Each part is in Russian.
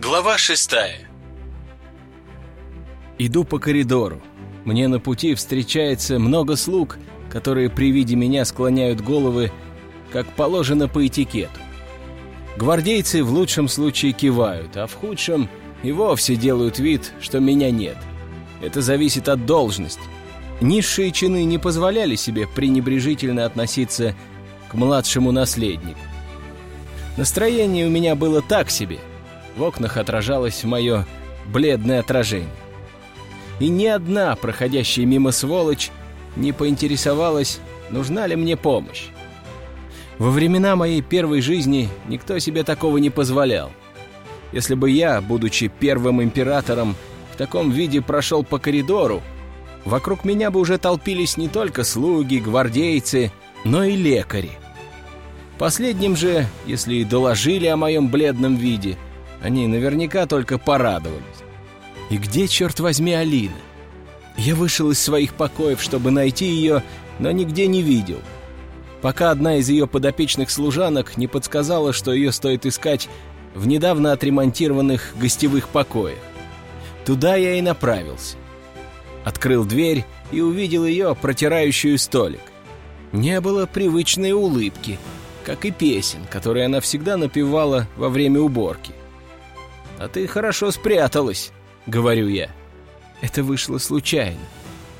Глава шестая Иду по коридору. Мне на пути встречается много слуг, которые при виде меня склоняют головы, как положено по этикету. Гвардейцы в лучшем случае кивают, а в худшем и вовсе делают вид, что меня нет. Это зависит от должности. Низшие чины не позволяли себе пренебрежительно относиться к младшему наследнику. Настроение у меня было так себе. В окнах отражалось мое бледное отражение. И ни одна проходящая мимо сволочь не поинтересовалась, нужна ли мне помощь. Во времена моей первой жизни никто себе такого не позволял. Если бы я, будучи первым императором, в таком виде прошел по коридору, вокруг меня бы уже толпились не только слуги, гвардейцы, но и лекари. Последним же, если и доложили о моем бледном виде, они наверняка только порадовались. И где, черт возьми, Алина? Я вышел из своих покоев, чтобы найти ее, но нигде не видел. Пока одна из ее подопечных служанок не подсказала, что ее стоит искать в недавно отремонтированных гостевых покоях. Туда я и направился. Открыл дверь и увидел ее, протирающую столик. Не было привычной улыбки, как и песен, которые она всегда напевала во время уборки. «А ты хорошо спряталась», — говорю я. Это вышло случайно.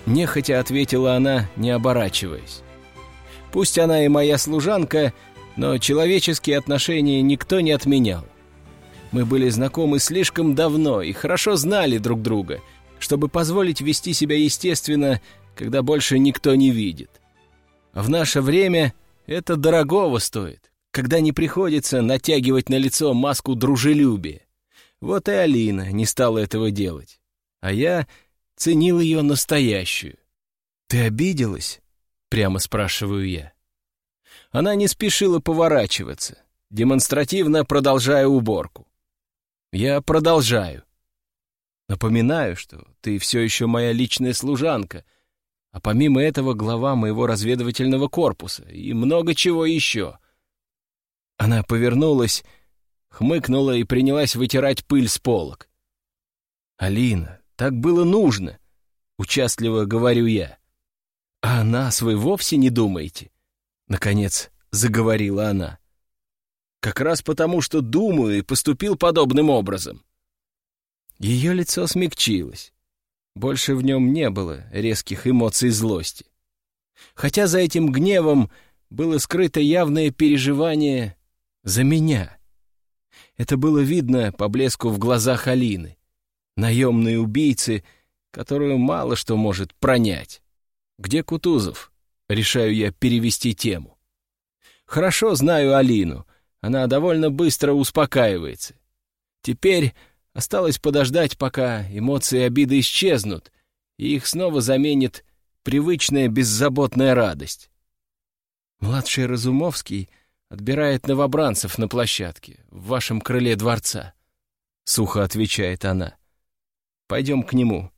Нехотя ответила она, не оборачиваясь. Пусть она и моя служанка, но человеческие отношения никто не отменял. Мы были знакомы слишком давно и хорошо знали друг друга, чтобы позволить вести себя естественно, когда больше никто не видит. В наше время это дорогого стоит, когда не приходится натягивать на лицо маску дружелюбия. Вот и Алина не стала этого делать. А я ценил ее настоящую. «Ты обиделась?» — прямо спрашиваю я. Она не спешила поворачиваться, демонстративно продолжая уборку. Я продолжаю. Напоминаю, что ты все еще моя личная служанка, а помимо этого глава моего разведывательного корпуса и много чего еще. Она повернулась, хмыкнула и принялась вытирать пыль с полок. «Алина, так было нужно», — участливо говорю я. «А о нас вы вовсе не думаете?» Наконец заговорила она. «Как раз потому, что думаю и поступил подобным образом». Ее лицо смягчилось. Больше в нем не было резких эмоций злости. Хотя за этим гневом было скрыто явное переживание за меня. Это было видно по блеску в глазах Алины, наемной убийцы, которую мало что может пронять. «Где Кутузов?» — решаю я перевести тему. «Хорошо знаю Алину. Она довольно быстро успокаивается. Теперь осталось подождать, пока эмоции обиды исчезнут, и их снова заменит привычная беззаботная радость. Младший Разумовский отбирает новобранцев на площадке в вашем крыле дворца», — сухо отвечает она. «Пойдем к нему.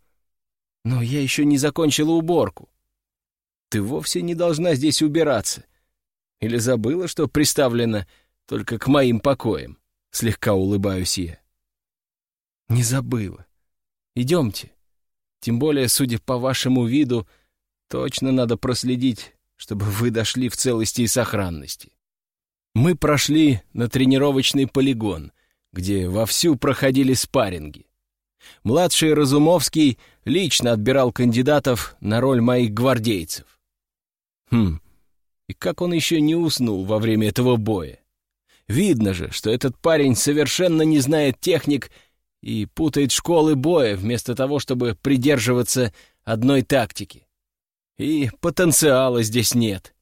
Но я еще не закончила уборку. Ты вовсе не должна здесь убираться. Или забыла, что приставлена только к моим покоям?» Слегка улыбаюсь я. «Не забыла. Идемте. Тем более, судя по вашему виду, точно надо проследить, чтобы вы дошли в целости и сохранности». Мы прошли на тренировочный полигон, где вовсю проходили спарринги. Младший Разумовский лично отбирал кандидатов на роль моих гвардейцев. Хм, и как он еще не уснул во время этого боя? Видно же, что этот парень совершенно не знает техник и путает школы боя вместо того, чтобы придерживаться одной тактики. И потенциала здесь нет.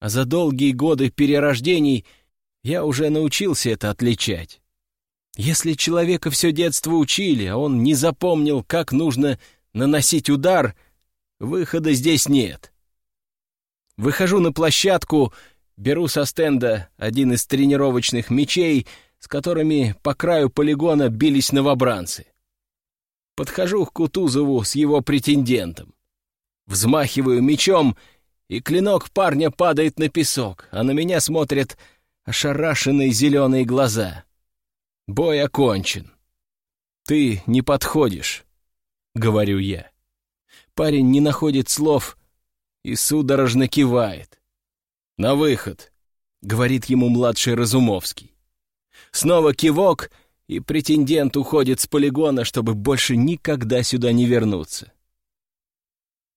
А за долгие годы перерождений я уже научился это отличать. Если человека все детство учили, а он не запомнил, как нужно наносить удар, выхода здесь нет. Выхожу на площадку, беру со стенда один из тренировочных мечей, с которыми по краю полигона бились новобранцы. Подхожу к Кутузову с его претендентом. Взмахиваю мечом, и клинок парня падает на песок, а на меня смотрят ошарашенные зеленые глаза. Бой окончен. «Ты не подходишь», — говорю я. Парень не находит слов и судорожно кивает. «На выход», — говорит ему младший Разумовский. Снова кивок, и претендент уходит с полигона, чтобы больше никогда сюда не вернуться.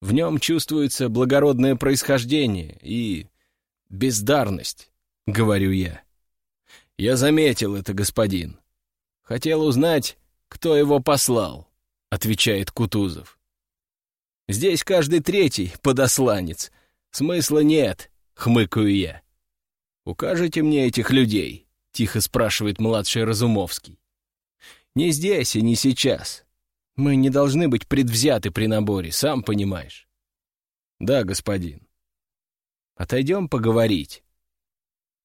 В нем чувствуется благородное происхождение и бездарность, говорю я. Я заметил это, господин. Хотел узнать, кто его послал, отвечает Кутузов. Здесь каждый третий подосланец. Смысла нет, хмыкаю я. Укажете мне этих людей? Тихо спрашивает младший Разумовский. Не здесь и не сейчас. Мы не должны быть предвзяты при наборе, сам понимаешь. Да, господин. Отойдем поговорить.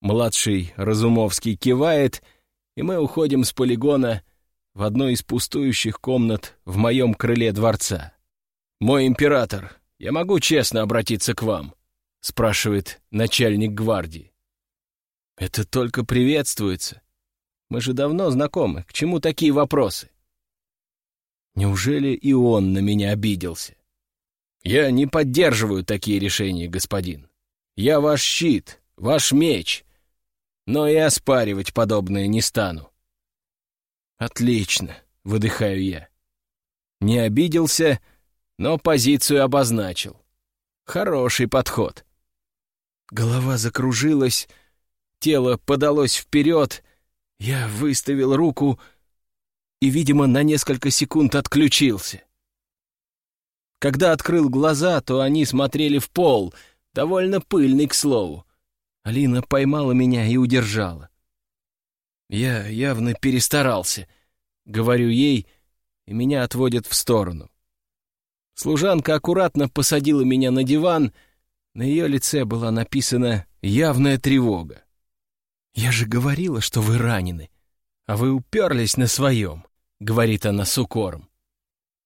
Младший Разумовский кивает, и мы уходим с полигона в одной из пустующих комнат в моем крыле дворца. «Мой император, я могу честно обратиться к вам?» — спрашивает начальник гвардии. «Это только приветствуется. Мы же давно знакомы. К чему такие вопросы?» Неужели и он на меня обиделся? Я не поддерживаю такие решения, господин. Я ваш щит, ваш меч. Но и оспаривать подобное не стану. Отлично, выдыхаю я. Не обиделся, но позицию обозначил. Хороший подход. Голова закружилась, тело подалось вперед, я выставил руку — и, видимо, на несколько секунд отключился. Когда открыл глаза, то они смотрели в пол, довольно пыльный, к слову. Алина поймала меня и удержала. Я явно перестарался, говорю ей, и меня отводят в сторону. Служанка аккуратно посадила меня на диван, на ее лице была написана явная тревога. «Я же говорила, что вы ранены, а вы уперлись на своем. — говорит она с укором.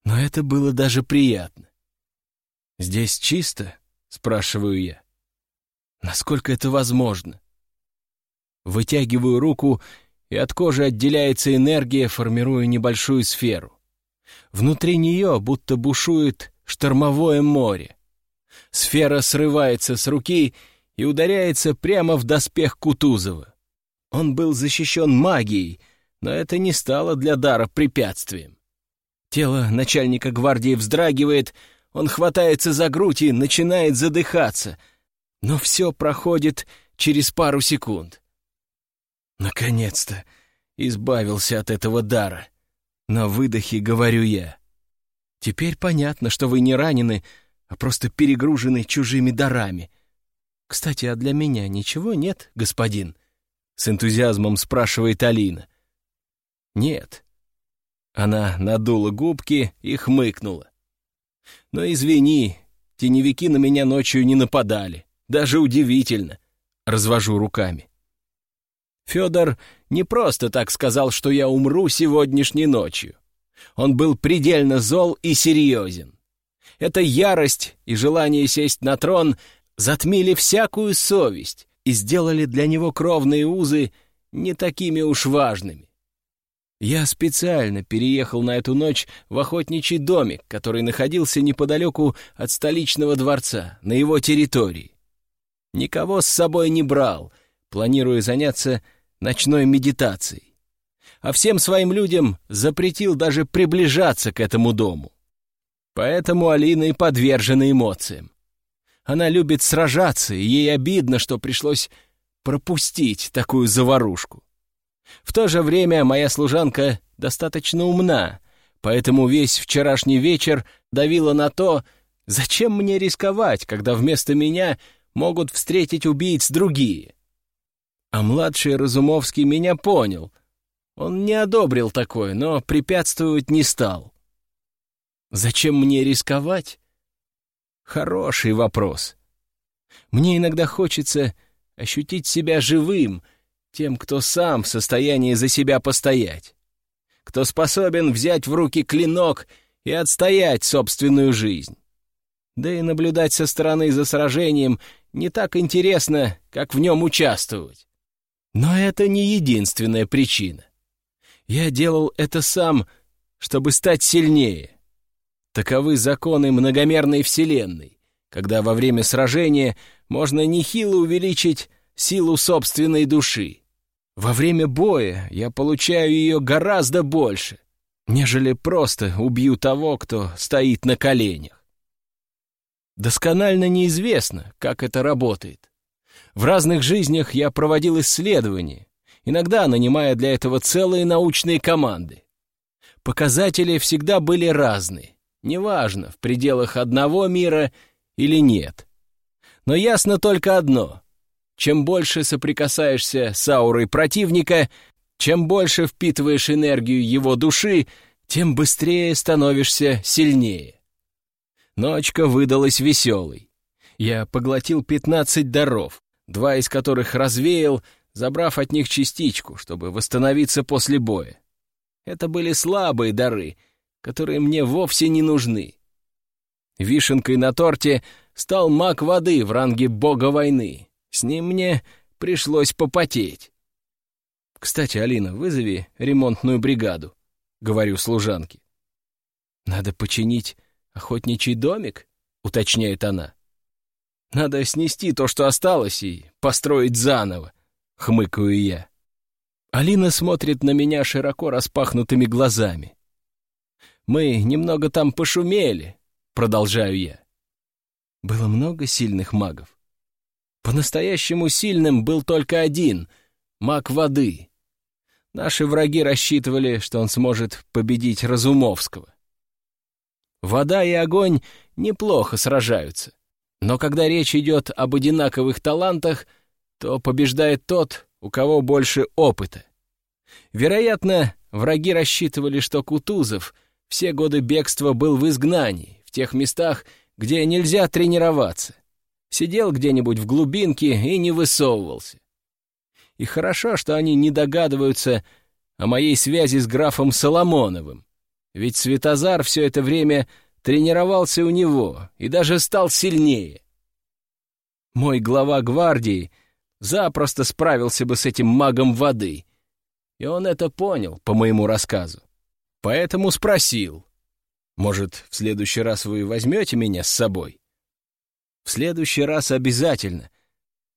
Но это было даже приятно. «Здесь чисто?» — спрашиваю я. «Насколько это возможно?» Вытягиваю руку, и от кожи отделяется энергия, формируя небольшую сферу. Внутри нее будто бушует штормовое море. Сфера срывается с руки и ударяется прямо в доспех Кутузова. Он был защищен магией, но это не стало для Дара препятствием. Тело начальника гвардии вздрагивает, он хватается за грудь и начинает задыхаться, но все проходит через пару секунд. Наконец-то избавился от этого дара. На выдохе говорю я. Теперь понятно, что вы не ранены, а просто перегружены чужими дарами. Кстати, а для меня ничего нет, господин? С энтузиазмом спрашивает Алина. Нет. Она надула губки и хмыкнула. Но извини, теневики на меня ночью не нападали. Даже удивительно. Развожу руками. Федор не просто так сказал, что я умру сегодняшней ночью. Он был предельно зол и серьезен. Эта ярость и желание сесть на трон затмили всякую совесть и сделали для него кровные узы не такими уж важными. Я специально переехал на эту ночь в охотничий домик, который находился неподалеку от столичного дворца, на его территории. Никого с собой не брал, планируя заняться ночной медитацией. А всем своим людям запретил даже приближаться к этому дому. Поэтому Алина и подвержена эмоциям. Она любит сражаться, и ей обидно, что пришлось пропустить такую заварушку. В то же время моя служанка достаточно умна, поэтому весь вчерашний вечер давила на то, зачем мне рисковать, когда вместо меня могут встретить убийц другие. А младший Разумовский меня понял. Он не одобрил такое, но препятствовать не стал. Зачем мне рисковать? Хороший вопрос. Мне иногда хочется ощутить себя живым — тем, кто сам в состоянии за себя постоять, кто способен взять в руки клинок и отстоять собственную жизнь. Да и наблюдать со стороны за сражением не так интересно, как в нем участвовать. Но это не единственная причина. Я делал это сам чтобы стать сильнее. Таковы законы многомерной Вселенной, когда во время сражения можно нехило увеличить силу собственной души. Во время боя я получаю ее гораздо больше, нежели просто убью того, кто стоит на коленях. Досконально неизвестно, как это работает. В разных жизнях я проводил исследования, иногда нанимая для этого целые научные команды. Показатели всегда были разные, неважно, в пределах одного мира или нет. Но ясно только одно. Чем больше соприкасаешься с аурой противника, чем больше впитываешь энергию его души, тем быстрее становишься сильнее. Ночка выдалась веселой. Я поглотил пятнадцать даров, два из которых развеял, забрав от них частичку, чтобы восстановиться после боя. Это были слабые дары, которые мне вовсе не нужны. Вишенкой на торте стал маг воды в ранге бога войны. С ним мне пришлось попотеть. «Кстати, Алина, вызови ремонтную бригаду», — говорю служанке. «Надо починить охотничий домик?» — уточняет она. «Надо снести то, что осталось, и построить заново», — хмыкаю я. Алина смотрит на меня широко распахнутыми глазами. «Мы немного там пошумели», — продолжаю я. Было много сильных магов. По-настоящему сильным был только один — маг воды. Наши враги рассчитывали, что он сможет победить Разумовского. Вода и огонь неплохо сражаются. Но когда речь идет об одинаковых талантах, то побеждает тот, у кого больше опыта. Вероятно, враги рассчитывали, что Кутузов все годы бегства был в изгнании, в тех местах, где нельзя тренироваться. Сидел где-нибудь в глубинке и не высовывался. И хорошо, что они не догадываются о моей связи с графом Соломоновым. Ведь Светозар все это время тренировался у него и даже стал сильнее. Мой глава гвардии запросто справился бы с этим магом воды. И он это понял по моему рассказу. Поэтому спросил, может, в следующий раз вы возьмете меня с собой? В следующий раз обязательно.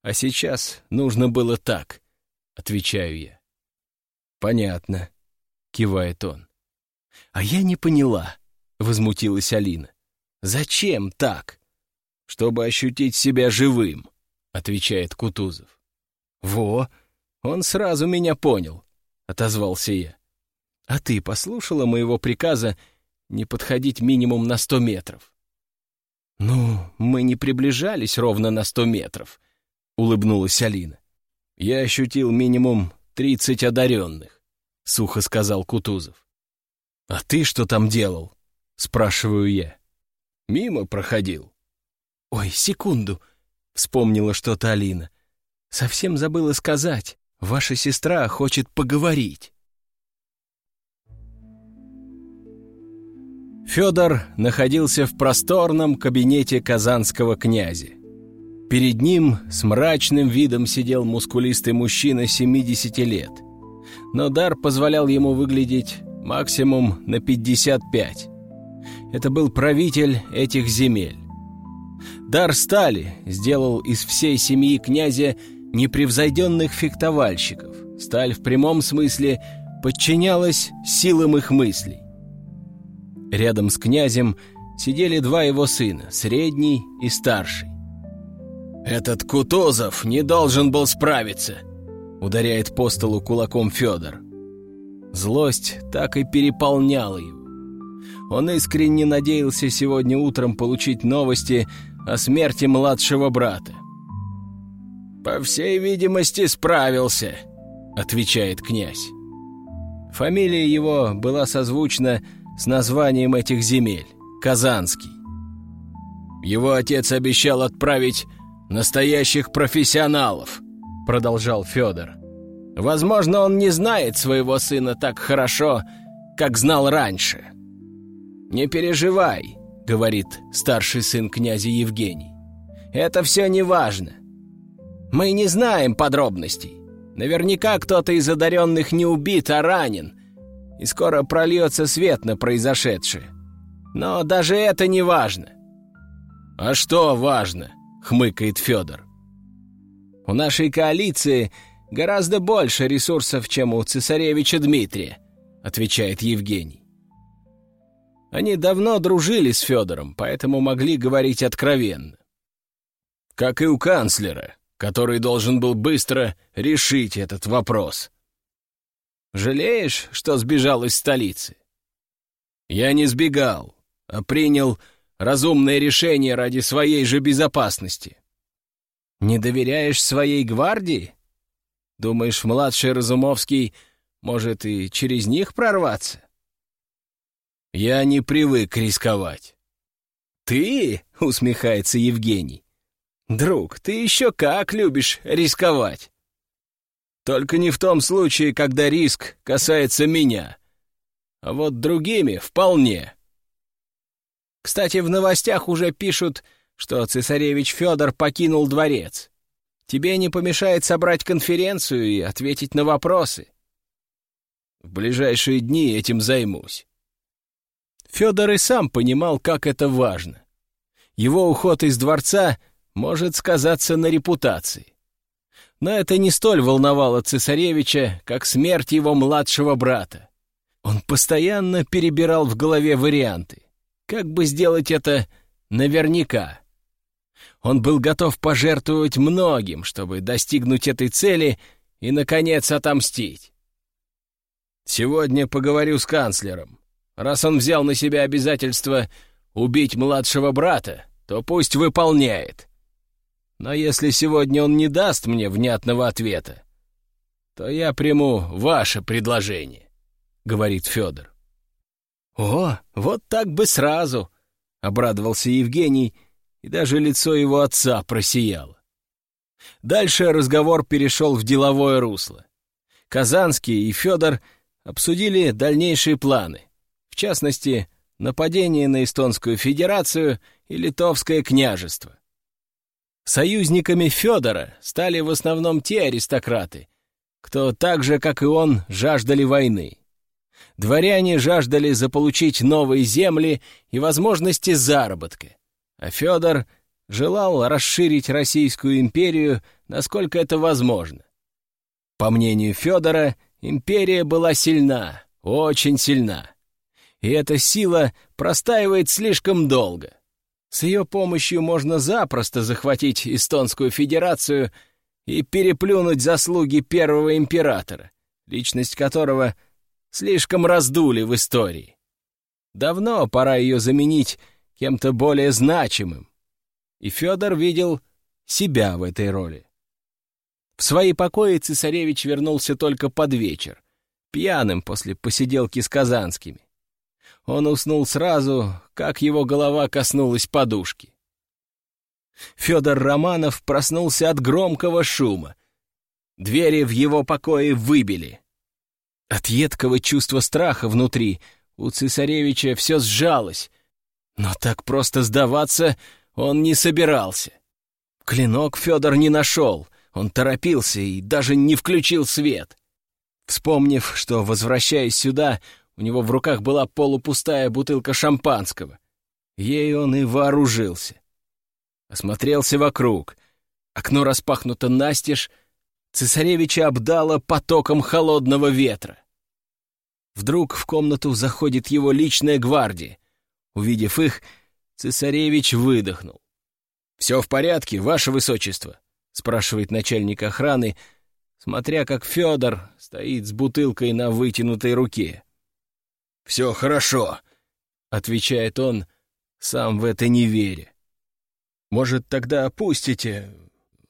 А сейчас нужно было так, отвечаю я. Понятно, кивает он. А я не поняла, возмутилась Алина. Зачем так? Чтобы ощутить себя живым, отвечает Кутузов. Во, он сразу меня понял, отозвался я. А ты послушала моего приказа не подходить минимум на сто метров. «Ну, мы не приближались ровно на сто метров», — улыбнулась Алина. «Я ощутил минимум тридцать одаренных», — сухо сказал Кутузов. «А ты что там делал?» — спрашиваю я. «Мимо проходил». «Ой, секунду», — вспомнила что-то Алина. «Совсем забыла сказать. Ваша сестра хочет поговорить». Федор находился в просторном кабинете казанского князя. Перед ним с мрачным видом сидел мускулистый мужчина 70 лет. Но дар позволял ему выглядеть максимум на 55. Это был правитель этих земель. Дар стали сделал из всей семьи князя непревзойденных фехтовальщиков. Сталь в прямом смысле подчинялась силам их мыслей. Рядом с князем сидели два его сына, средний и старший. «Этот Кутозов не должен был справиться», — ударяет по столу кулаком Федор. Злость так и переполняла его. Он искренне надеялся сегодня утром получить новости о смерти младшего брата. «По всей видимости, справился», — отвечает князь. Фамилия его была созвучна с названием этих земель — Казанский. Его отец обещал отправить настоящих профессионалов, продолжал Федор. Возможно, он не знает своего сына так хорошо, как знал раньше. «Не переживай», — говорит старший сын князя Евгений. «Это все не важно. Мы не знаем подробностей. Наверняка кто-то из одаренных не убит, а ранен, и скоро прольется свет на произошедшее. Но даже это не важно». «А что важно?» — хмыкает Федор. «У нашей коалиции гораздо больше ресурсов, чем у цесаревича Дмитрия», — отвечает Евгений. Они давно дружили с Федором, поэтому могли говорить откровенно. Как и у канцлера, который должен был быстро решить этот вопрос. Жалеешь, что сбежал из столицы? Я не сбегал, а принял разумное решение ради своей же безопасности. Не доверяешь своей гвардии? Думаешь, младший Разумовский может и через них прорваться? Я не привык рисковать. «Ты?» — усмехается Евгений. «Друг, ты еще как любишь рисковать!» «Только не в том случае, когда риск касается меня. А вот другими вполне». Кстати, в новостях уже пишут, что цесаревич Федор покинул дворец. Тебе не помешает собрать конференцию и ответить на вопросы. В ближайшие дни этим займусь. Федор и сам понимал, как это важно. Его уход из дворца может сказаться на репутации. Но это не столь волновало цесаревича, как смерть его младшего брата. Он постоянно перебирал в голове варианты. Как бы сделать это наверняка? Он был готов пожертвовать многим, чтобы достигнуть этой цели и, наконец, отомстить. «Сегодня поговорю с канцлером. Раз он взял на себя обязательство убить младшего брата, то пусть выполняет. Но если сегодня он не даст мне внятного ответа, то я приму ваше предложение», — говорит Федор. «О, вот так бы сразу!» — обрадовался Евгений, и даже лицо его отца просияло. Дальше разговор перешел в деловое русло. Казанский и Федор обсудили дальнейшие планы в частности, нападение на Эстонскую Федерацию и Литовское княжество. Союзниками Федора стали в основном те аристократы, кто так же, как и он, жаждали войны. Дворяне жаждали заполучить новые земли и возможности заработка, а Федор желал расширить Российскую империю, насколько это возможно. По мнению Федора, империя была сильна, очень сильна и эта сила простаивает слишком долго. С ее помощью можно запросто захватить Эстонскую Федерацию и переплюнуть заслуги первого императора, личность которого слишком раздули в истории. Давно пора ее заменить кем-то более значимым. И Федор видел себя в этой роли. В свои покои цесаревич вернулся только под вечер, пьяным после посиделки с казанскими. Он уснул сразу, как его голова коснулась подушки. Федор Романов проснулся от громкого шума. Двери в его покое выбили. От едкого чувства страха внутри у цесаревича все сжалось, но так просто сдаваться он не собирался. Клинок Федор не нашел, он торопился и даже не включил свет. Вспомнив, что, возвращаясь сюда, у него в руках была полупустая бутылка шампанского. Ей он и вооружился. Осмотрелся вокруг. Окно распахнуто настежь, цесаревича обдало потоком холодного ветра. Вдруг в комнату заходит его личная гвардия. Увидев их, цесаревич выдохнул. «Все в порядке, ваше высочество?» — спрашивает начальник охраны, смотря как Федор стоит с бутылкой на вытянутой руке. «Все хорошо», — отвечает он, сам в это не веря. «Может, тогда опустите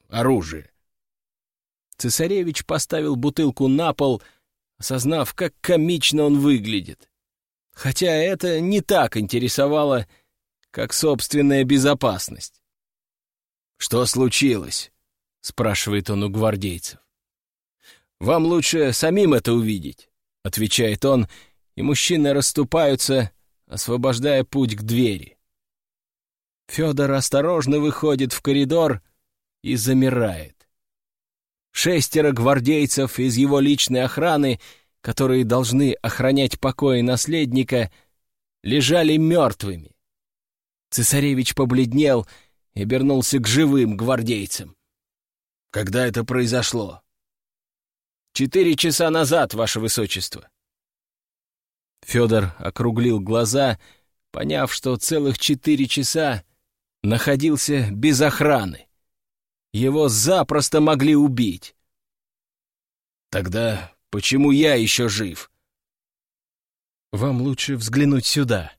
оружие?» Цесаревич поставил бутылку на пол, осознав, как комично он выглядит. Хотя это не так интересовало, как собственная безопасность. «Что случилось?» — спрашивает он у гвардейцев. «Вам лучше самим это увидеть», — отвечает он, — и мужчины расступаются, освобождая путь к двери. Федор осторожно выходит в коридор и замирает. Шестеро гвардейцев из его личной охраны которые должны охранять покои наследника, лежали мертвыми. Цесаревич побледнел и обернулся к живым гвардейцам. «Когда это произошло?» «Четыре часа назад, ваше высочество». Федор округлил глаза, поняв, что целых четыре часа находился без охраны. Его запросто могли убить. Тогда почему я еще жив? «Вам лучше взглянуть сюда»,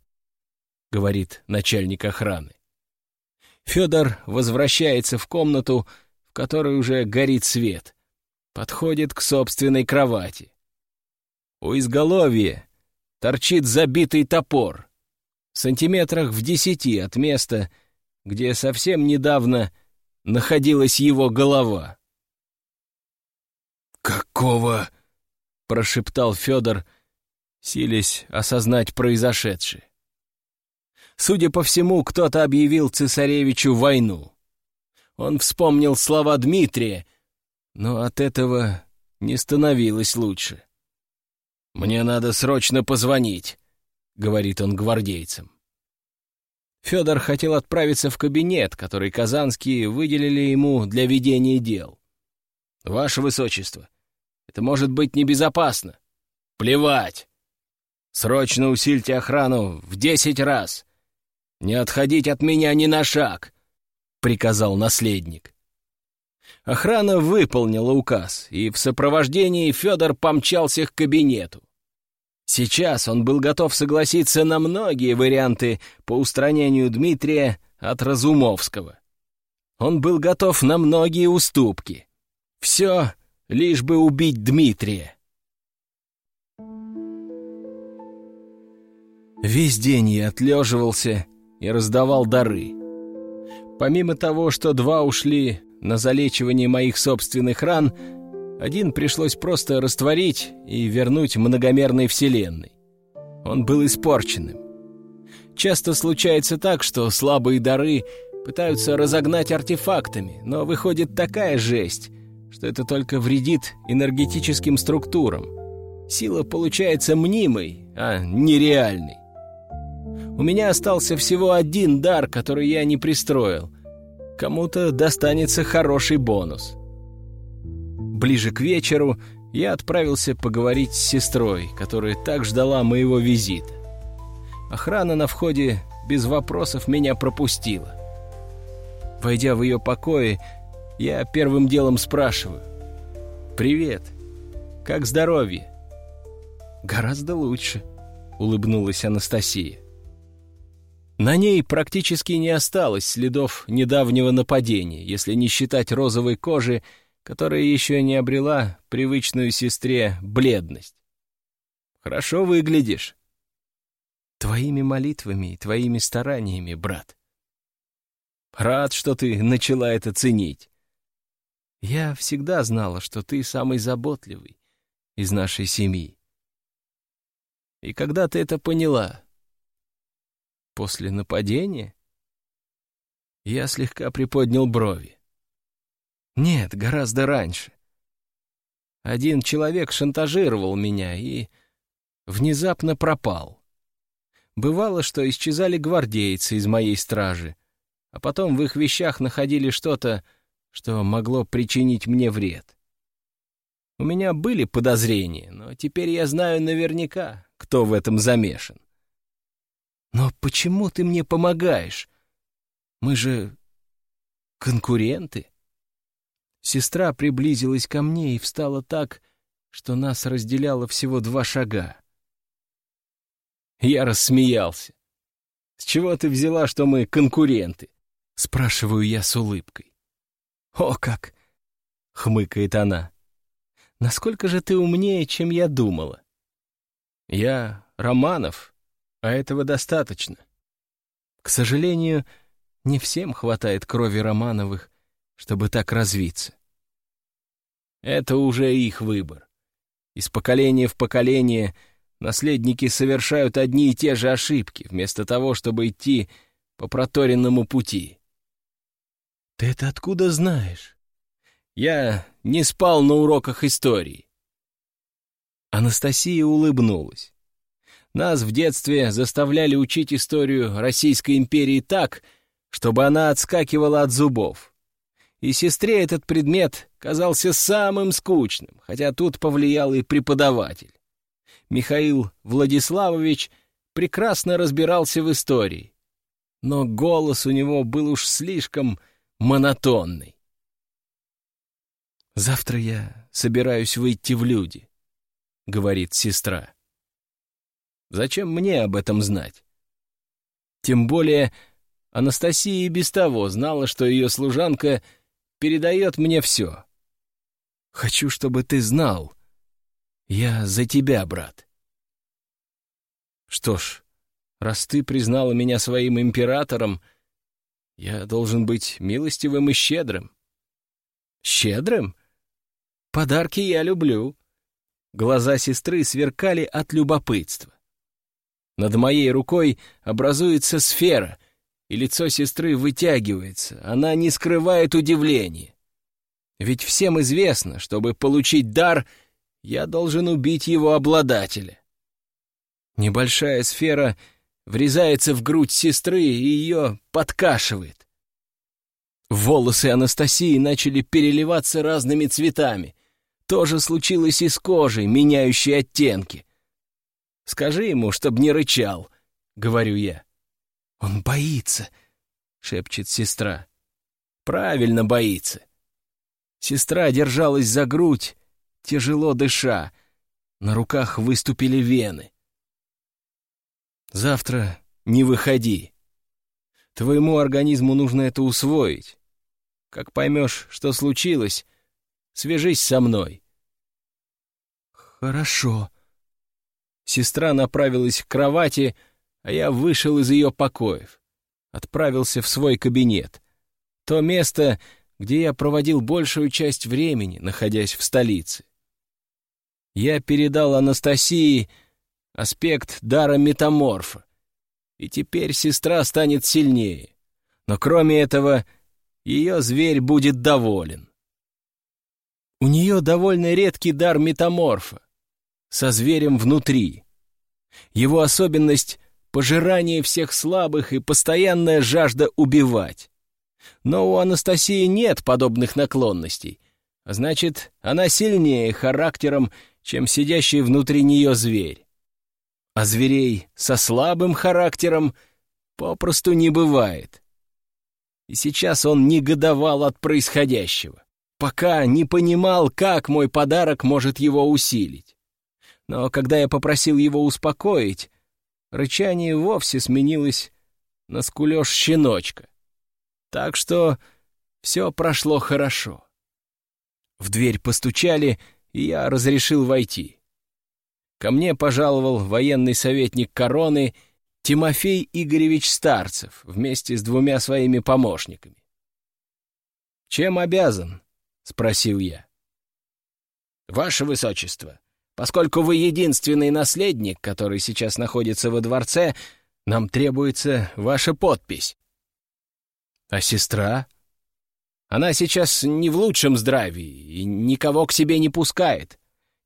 — говорит начальник охраны. Федор возвращается в комнату, в которой уже горит свет. Подходит к собственной кровати. У изголовья торчит забитый топор. В сантиметрах в десяти от места, где совсем недавно находилась его голова. «Какого?» — прошептал Федор, силясь осознать произошедшее. Судя по всему, кто-то объявил цесаревичу войну. Он вспомнил слова Дмитрия, но от этого не становилось лучше. «Мне надо срочно позвонить», — говорит он гвардейцам. Федор хотел отправиться в кабинет, который казанские выделили ему для ведения дел. «Ваше Высочество, это может быть небезопасно». «Плевать! Срочно усильте охрану в десять раз. Не отходить от меня ни на шаг», — приказал наследник. Охрана выполнила указ, и в сопровождении Федор помчался к кабинету. Сейчас он был готов согласиться на многие варианты по устранению Дмитрия от Разумовского. Он был готов на многие уступки. Все, лишь бы убить Дмитрия. Весь день я отлеживался и раздавал дары. Помимо того, что два ушли на залечивание моих собственных ран, один пришлось просто растворить и вернуть многомерной вселенной. Он был испорченным. Часто случается так, что слабые дары пытаются разогнать артефактами, но выходит такая жесть, что это только вредит энергетическим структурам. Сила получается мнимой, а нереальной. У меня остался всего один дар, который я не пристроил. Кому-то достанется хороший бонус — Ближе к вечеру я отправился поговорить с сестрой, которая так ждала моего визита. Охрана на входе без вопросов меня пропустила. Войдя в ее покои, я первым делом спрашиваю. «Привет. Как здоровье?» «Гораздо лучше», — улыбнулась Анастасия. На ней практически не осталось следов недавнего нападения, если не считать розовой кожи которая еще не обрела привычную сестре бледность. «Хорошо выглядишь». «Твоими молитвами и твоими стараниями, брат». «Рад, что ты начала это ценить». «Я всегда знала, что ты самый заботливый из нашей семьи». «И когда ты это поняла?» «После нападения?» Я слегка приподнял брови. Нет, гораздо раньше. Один человек шантажировал меня и внезапно пропал. Бывало, что исчезали гвардейцы из моей стражи, а потом в их вещах находили что-то, что могло причинить мне вред. У меня были подозрения, но теперь я знаю наверняка, кто в этом замешан. Но почему ты мне помогаешь? Мы же конкуренты. Сестра приблизилась ко мне и встала так, что нас разделяло всего два шага. Я рассмеялся. «С чего ты взяла, что мы конкуренты?» — спрашиваю я с улыбкой. «О как!» — хмыкает она. «Насколько же ты умнее, чем я думала?» «Я Романов, а этого достаточно. К сожалению, не всем хватает крови Романовых, чтобы так развиться. Это уже их выбор. Из поколения в поколение наследники совершают одни и те же ошибки, вместо того, чтобы идти по проторенному пути. Ты это откуда знаешь? Я не спал на уроках истории. Анастасия улыбнулась. Нас в детстве заставляли учить историю Российской империи так, чтобы она отскакивала от зубов. И сестре этот предмет казался самым скучным, хотя тут повлиял и преподаватель. Михаил Владиславович прекрасно разбирался в истории, но голос у него был уж слишком монотонный. «Завтра я собираюсь выйти в люди», — говорит сестра. «Зачем мне об этом знать?» Тем более Анастасия и без того знала, что ее служанка передает мне все. «Хочу, чтобы ты знал. Я за тебя, брат». Что ж, раз ты признала меня своим императором, я должен быть милостивым и щедрым. Щедрым? Подарки я люблю. Глаза сестры сверкали от любопытства. Над моей рукой образуется сфера, и лицо сестры вытягивается. Она не скрывает удивления. Ведь всем известно, чтобы получить дар, я должен убить его обладателя. Небольшая сфера врезается в грудь сестры и ее подкашивает. Волосы Анастасии начали переливаться разными цветами. То же случилось и с кожей, меняющей оттенки. «Скажи ему, чтоб не рычал», — говорю я. «Он боится», — шепчет сестра. «Правильно боится». Сестра держалась за грудь, тяжело дыша. На руках выступили вены. Завтра не выходи. Твоему организму нужно это усвоить. Как поймешь, что случилось, свяжись со мной. Хорошо. Сестра направилась к кровати, а я вышел из ее покоев. Отправился в свой кабинет. То место, где я проводил большую часть времени, находясь в столице. Я передал Анастасии аспект дара метаморфа. И теперь сестра станет сильнее. Но кроме этого, ее зверь будет доволен. У нее довольно редкий дар метаморфа, со зверем внутри. Его особенность — пожирание всех слабых и постоянная жажда убивать. Но у Анастасии нет подобных наклонностей, а значит, она сильнее характером, чем сидящий внутри нее зверь а зверей со слабым характером попросту не бывает. И сейчас он негодовал от происходящего, пока не понимал, как мой подарок может его усилить. Но когда я попросил его успокоить, рычание вовсе сменилось на скулёж щеночка. Так что все прошло хорошо. В дверь постучали, и я разрешил войти ко мне пожаловал военный советник короны Тимофей Игоревич Старцев вместе с двумя своими помощниками. «Чем обязан?» — спросил я. «Ваше Высочество, поскольку вы единственный наследник, который сейчас находится во дворце, нам требуется ваша подпись». «А сестра?» «Она сейчас не в лучшем здравии и никого к себе не пускает.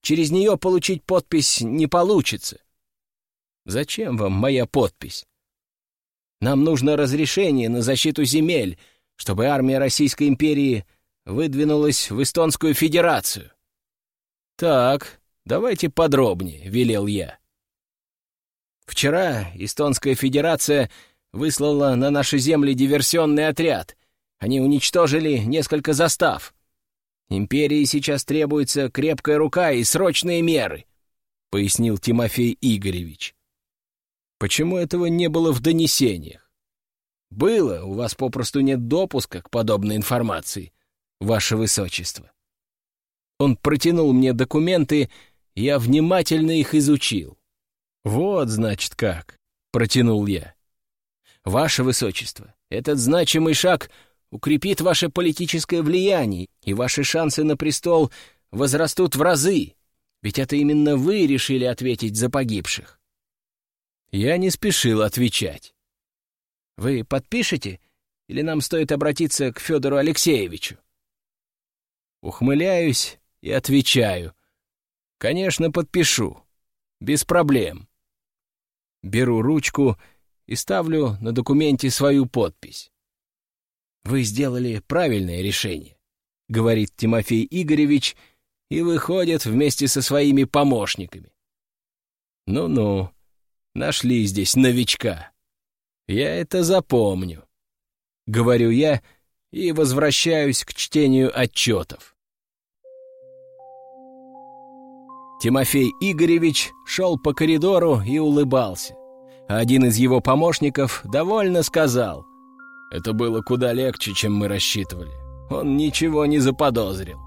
Через нее получить подпись не получится. Зачем вам моя подпись? Нам нужно разрешение на защиту земель, чтобы армия Российской империи выдвинулась в Эстонскую Федерацию. Так, давайте подробнее, велел я. Вчера Эстонская Федерация выслала на наши земли диверсионный отряд. Они уничтожили несколько застав. Империи сейчас требуется крепкая рука и срочные меры», — пояснил Тимофей Игоревич. «Почему этого не было в донесениях?» «Было, у вас попросту нет допуска к подобной информации, ваше высочество». Он протянул мне документы, я внимательно их изучил. «Вот, значит, как», — протянул я. «Ваше высочество, этот значимый шаг укрепит ваше политическое влияние, и ваши шансы на престол возрастут в разы, ведь это именно вы решили ответить за погибших. Я не спешил отвечать. Вы подпишете, или нам стоит обратиться к Федору Алексеевичу? Ухмыляюсь и отвечаю. «Конечно, подпишу. Без проблем». Беру ручку и ставлю на документе свою подпись. «Вы сделали правильное решение», — говорит Тимофей Игоревич и выходит вместе со своими помощниками. «Ну-ну, нашли здесь новичка. Я это запомню», — говорю я и возвращаюсь к чтению отчетов. Тимофей Игоревич шел по коридору и улыбался. Один из его помощников довольно сказал. «Это было куда легче, чем мы рассчитывали. Он ничего не заподозрил».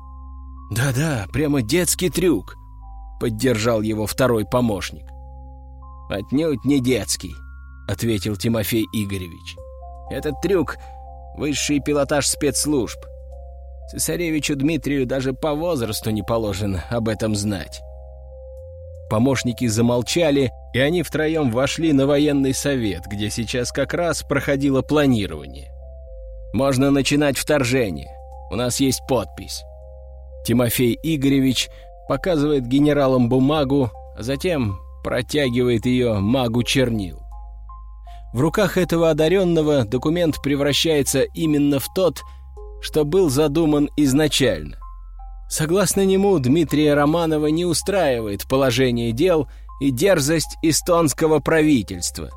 «Да-да, прямо детский трюк», — поддержал его второй помощник. «Отнюдь не детский», — ответил Тимофей Игоревич. «Этот трюк — высший пилотаж спецслужб. Цесаревичу Дмитрию даже по возрасту не положено об этом знать». Помощники замолчали, и они втроем вошли на военный совет, где сейчас как раз проходило планирование. «Можно начинать вторжение. У нас есть подпись». Тимофей Игоревич показывает генералам бумагу, а затем протягивает ее магу чернил. В руках этого одаренного документ превращается именно в тот, что был задуман изначально. Согласно нему, Дмитрия Романова не устраивает положение дел и дерзость эстонского правительства,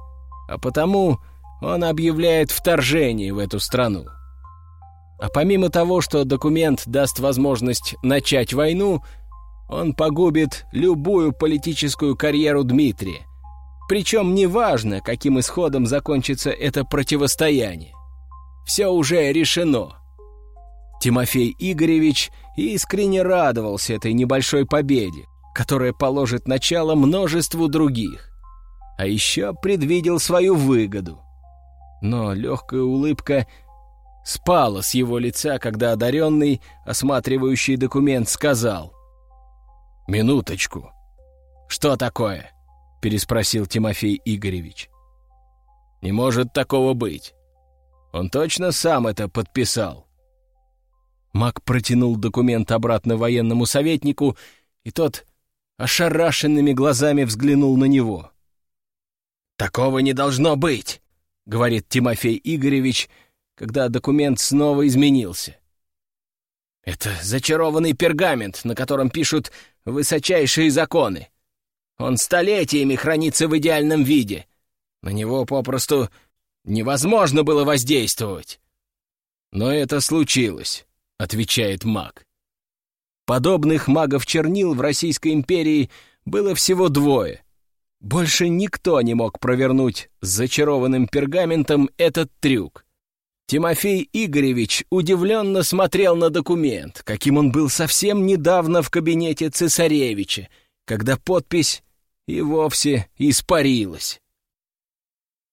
а потому он объявляет вторжение в эту страну. А помимо того, что документ даст возможность начать войну, он погубит любую политическую карьеру Дмитрия. Причем неважно, каким исходом закончится это противостояние. Все уже решено. Тимофей Игоревич искренне радовался этой небольшой победе, которая положит начало множеству других. А еще предвидел свою выгоду. Но легкая улыбка спала с его лица, когда одаренный, осматривающий документ, сказал «Минуточку». «Что такое?» — переспросил Тимофей Игоревич. «Не может такого быть. Он точно сам это подписал». Мак протянул документ обратно военному советнику, и тот ошарашенными глазами взглянул на него. «Такого не должно быть!» — говорит Тимофей Игоревич, когда документ снова изменился. «Это зачарованный пергамент, на котором пишут высочайшие законы. Он столетиями хранится в идеальном виде. На него попросту невозможно было воздействовать. Но это случилось отвечает маг. Подобных магов-чернил в Российской империи было всего двое. Больше никто не мог провернуть с зачарованным пергаментом этот трюк. Тимофей Игоревич удивленно смотрел на документ, каким он был совсем недавно в кабинете цесаревича, когда подпись и вовсе испарилась.